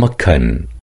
مكن